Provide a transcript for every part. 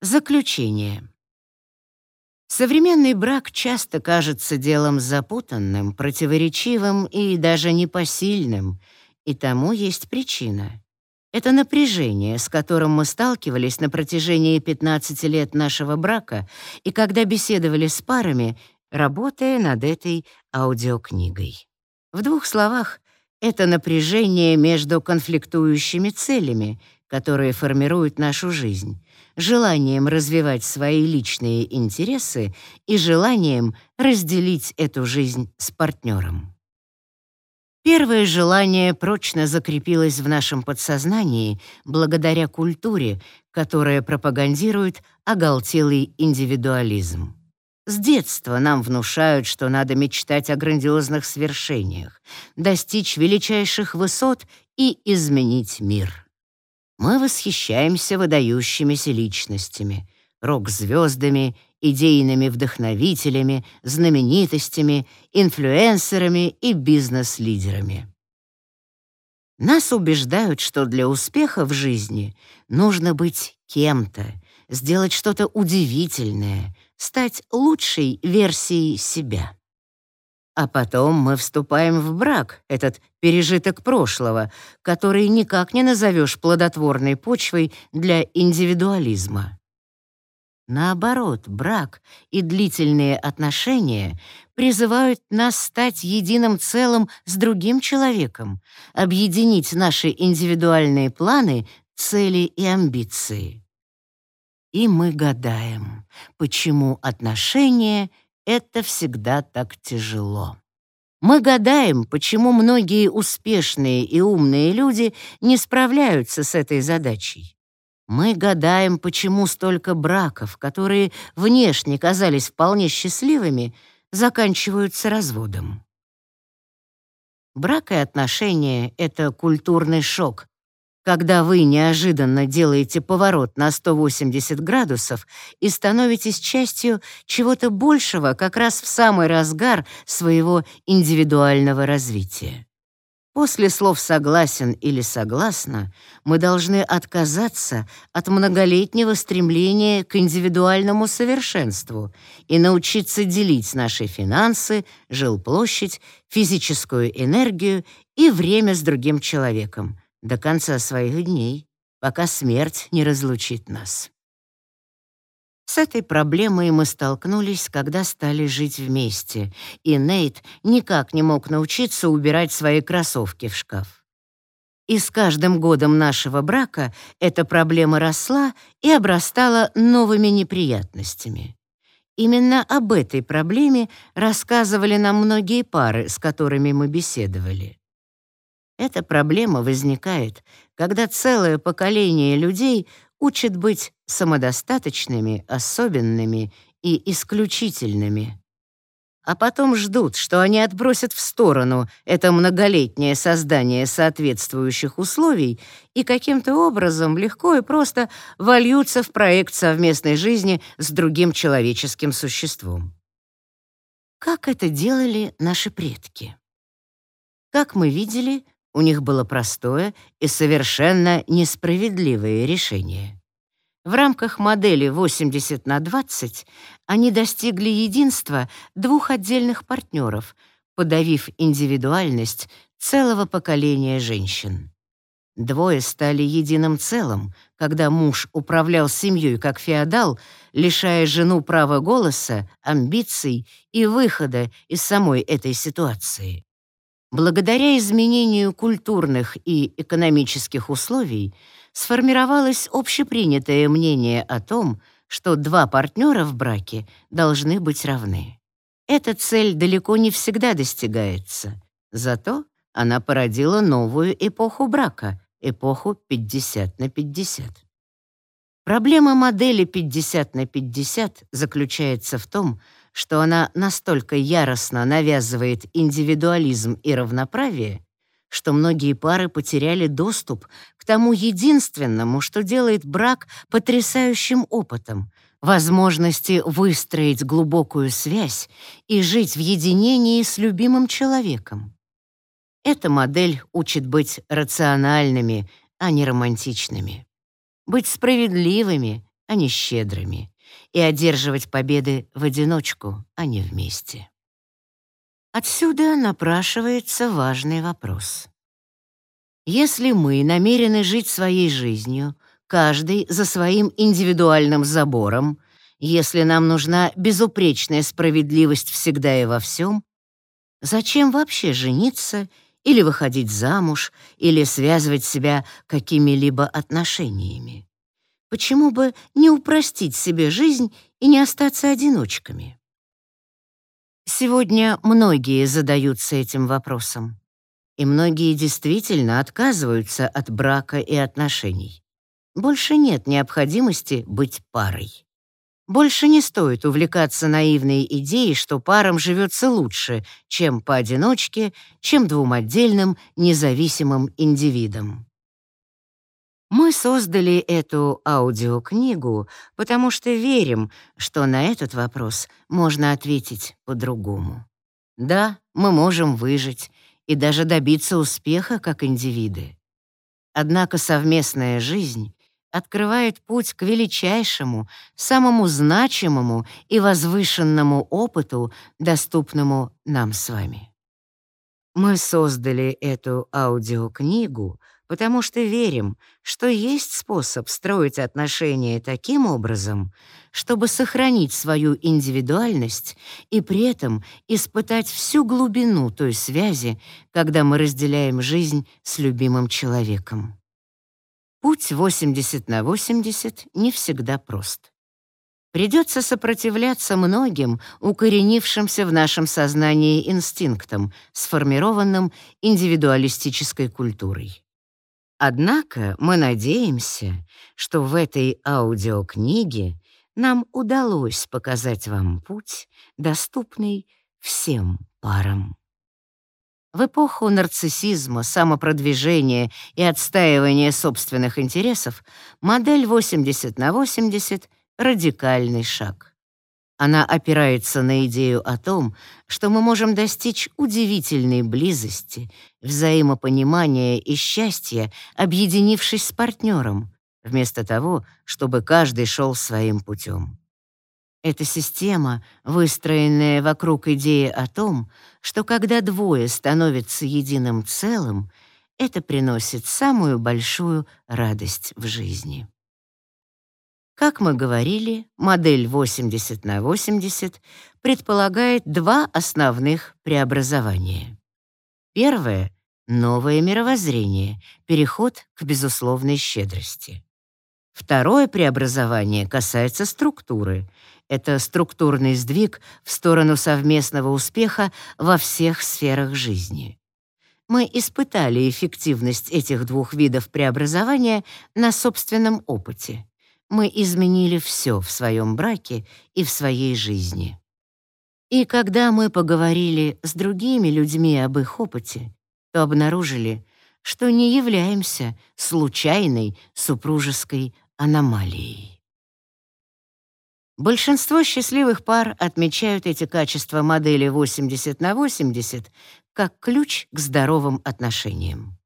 Заключение. Современный брак часто кажется делом запутанным, противоречивым и даже непосильным, и тому есть причина. Это напряжение, с которым мы сталкивались на протяжении 15 лет нашего брака и когда беседовали с парами, работая над этой аудиокнигой. В двух словах, это напряжение между конфликтующими целями, которые формируют нашу жизнь, желанием развивать свои личные интересы и желанием разделить эту жизнь с партнером. Первое желание прочно закрепилось в нашем подсознании благодаря культуре, которая пропагандирует оголтелый индивидуализм. С детства нам внушают, что надо мечтать о грандиозных свершениях, достичь величайших высот и изменить мир. Мы восхищаемся выдающимися личностями, рок-звездами, идейными вдохновителями, знаменитостями, инфлюенсерами и бизнес-лидерами. Нас убеждают, что для успеха в жизни нужно быть кем-то, сделать что-то удивительное, стать лучшей версией себя. А потом мы вступаем в брак, этот пережиток прошлого, который никак не назовешь плодотворной почвой для индивидуализма. Наоборот, брак и длительные отношения призывают нас стать единым целым с другим человеком, объединить наши индивидуальные планы, цели и амбиции. И мы гадаем, почему отношения — это всегда так тяжело. Мы гадаем, почему многие успешные и умные люди не справляются с этой задачей. Мы гадаем, почему столько браков, которые внешне казались вполне счастливыми, заканчиваются разводом. Брак и отношения — это культурный шок, когда вы неожиданно делаете поворот на 180 градусов и становитесь частью чего-то большего как раз в самый разгар своего индивидуального развития. После слов «согласен» или «согласна» мы должны отказаться от многолетнего стремления к индивидуальному совершенству и научиться делить наши финансы, жилплощадь, физическую энергию и время с другим человеком до конца своих дней, пока смерть не разлучит нас. С этой проблемой мы столкнулись, когда стали жить вместе, и Нейт никак не мог научиться убирать свои кроссовки в шкаф. И с каждым годом нашего брака эта проблема росла и обрастала новыми неприятностями. Именно об этой проблеме рассказывали нам многие пары, с которыми мы беседовали. Эта проблема возникает, когда целое поколение людей учат быть самодостаточными, особенными и исключительными. А потом ждут, что они отбросят в сторону это многолетнее создание соответствующих условий и каким-то образом легко и просто вольются в проект совместной жизни с другим человеческим существом. Как это делали наши предки? Как мы видели, у них было простое и совершенно несправедливое решение. В рамках модели 80 на 20 они достигли единства двух отдельных партнеров, подавив индивидуальность целого поколения женщин. Двое стали единым целым, когда муж управлял семьей как феодал, лишая жену права голоса, амбиций и выхода из самой этой ситуации. Благодаря изменению культурных и экономических условий сформировалось общепринятое мнение о том, что два партнера в браке должны быть равны. Эта цель далеко не всегда достигается, зато она породила новую эпоху брака, эпоху 50 на 50. Проблема модели 50 на 50 заключается в том, что она настолько яростно навязывает индивидуализм и равноправие, что многие пары потеряли доступ к тому единственному, что делает брак потрясающим опытом — возможности выстроить глубокую связь и жить в единении с любимым человеком. Эта модель учит быть рациональными, а не романтичными, быть справедливыми, а не щедрыми, и одерживать победы в одиночку, а не вместе. Отсюда напрашивается важный вопрос. Если мы намерены жить своей жизнью, каждый за своим индивидуальным забором, если нам нужна безупречная справедливость всегда и во всем, зачем вообще жениться или выходить замуж, или связывать себя какими-либо отношениями? Почему бы не упростить себе жизнь и не остаться одиночками? Сегодня многие задаются этим вопросом, и многие действительно отказываются от брака и отношений. Больше нет необходимости быть парой. Больше не стоит увлекаться наивной идеей, что парам живется лучше, чем поодиночке, чем двум отдельным независимым индивидам. Мы создали эту аудиокнигу, потому что верим, что на этот вопрос можно ответить по-другому. Да, мы можем выжить и даже добиться успеха как индивиды. Однако совместная жизнь открывает путь к величайшему, самому значимому и возвышенному опыту, доступному нам с вами. Мы создали эту аудиокнигу, потому что верим, что есть способ строить отношения таким образом, чтобы сохранить свою индивидуальность и при этом испытать всю глубину той связи, когда мы разделяем жизнь с любимым человеком. Путь 80 на 80 не всегда прост. Придется сопротивляться многим укоренившимся в нашем сознании инстинктам, сформированным индивидуалистической культурой. Однако мы надеемся, что в этой аудиокниге нам удалось показать вам путь, доступный всем парам. В эпоху нарциссизма, самопродвижения и отстаивания собственных интересов модель 80 на 80 — радикальный шаг. Она опирается на идею о том, что мы можем достичь удивительной близости, взаимопонимания и счастья, объединившись с партнером, вместо того, чтобы каждый шел своим путем. Эта система, выстроенная вокруг идеи о том, что когда двое становятся единым целым, это приносит самую большую радость в жизни. Как мы говорили, модель 80 на 80 предполагает два основных преобразования. Первое — новое мировоззрение, переход к безусловной щедрости. Второе преобразование касается структуры — это структурный сдвиг в сторону совместного успеха во всех сферах жизни. Мы испытали эффективность этих двух видов преобразования на собственном опыте. Мы изменили все в своем браке и в своей жизни. И когда мы поговорили с другими людьми об их опыте, то обнаружили, что не являемся случайной супружеской аномалией. Большинство счастливых пар отмечают эти качества модели 80 на 80 как ключ к здоровым отношениям.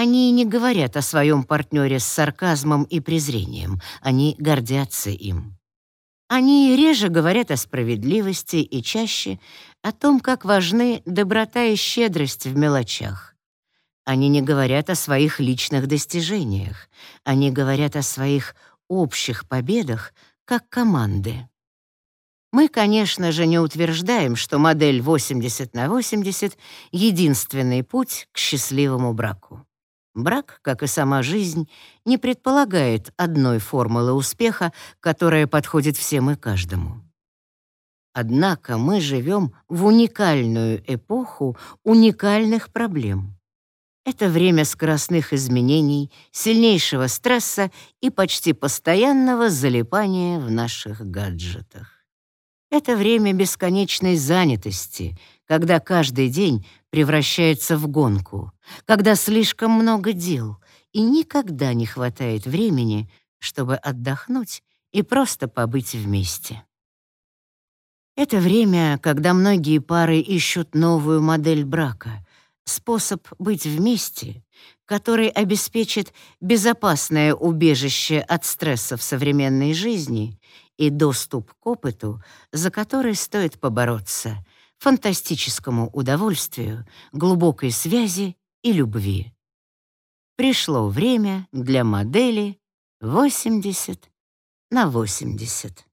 Они не говорят о своем партнере с сарказмом и презрением, они гордятся им. Они реже говорят о справедливости и чаще о том, как важны доброта и щедрость в мелочах. Они не говорят о своих личных достижениях, они говорят о своих общих победах — как команды. Мы, конечно же, не утверждаем, что модель 80 на 80 — единственный путь к счастливому браку. Брак, как и сама жизнь, не предполагает одной формулы успеха, которая подходит всем и каждому. Однако мы живем в уникальную эпоху уникальных проблем. Это время скоростных изменений, сильнейшего стресса и почти постоянного залипания в наших гаджетах. Это время бесконечной занятости, когда каждый день превращается в гонку, когда слишком много дел и никогда не хватает времени, чтобы отдохнуть и просто побыть вместе. Это время, когда многие пары ищут новую модель брака — способ быть вместе, который обеспечит безопасное убежище от стресса в современной жизни и доступ к опыту, за который стоит побороться, фантастическому удовольствию, глубокой связи и любви. Пришло время для модели 80 на 80.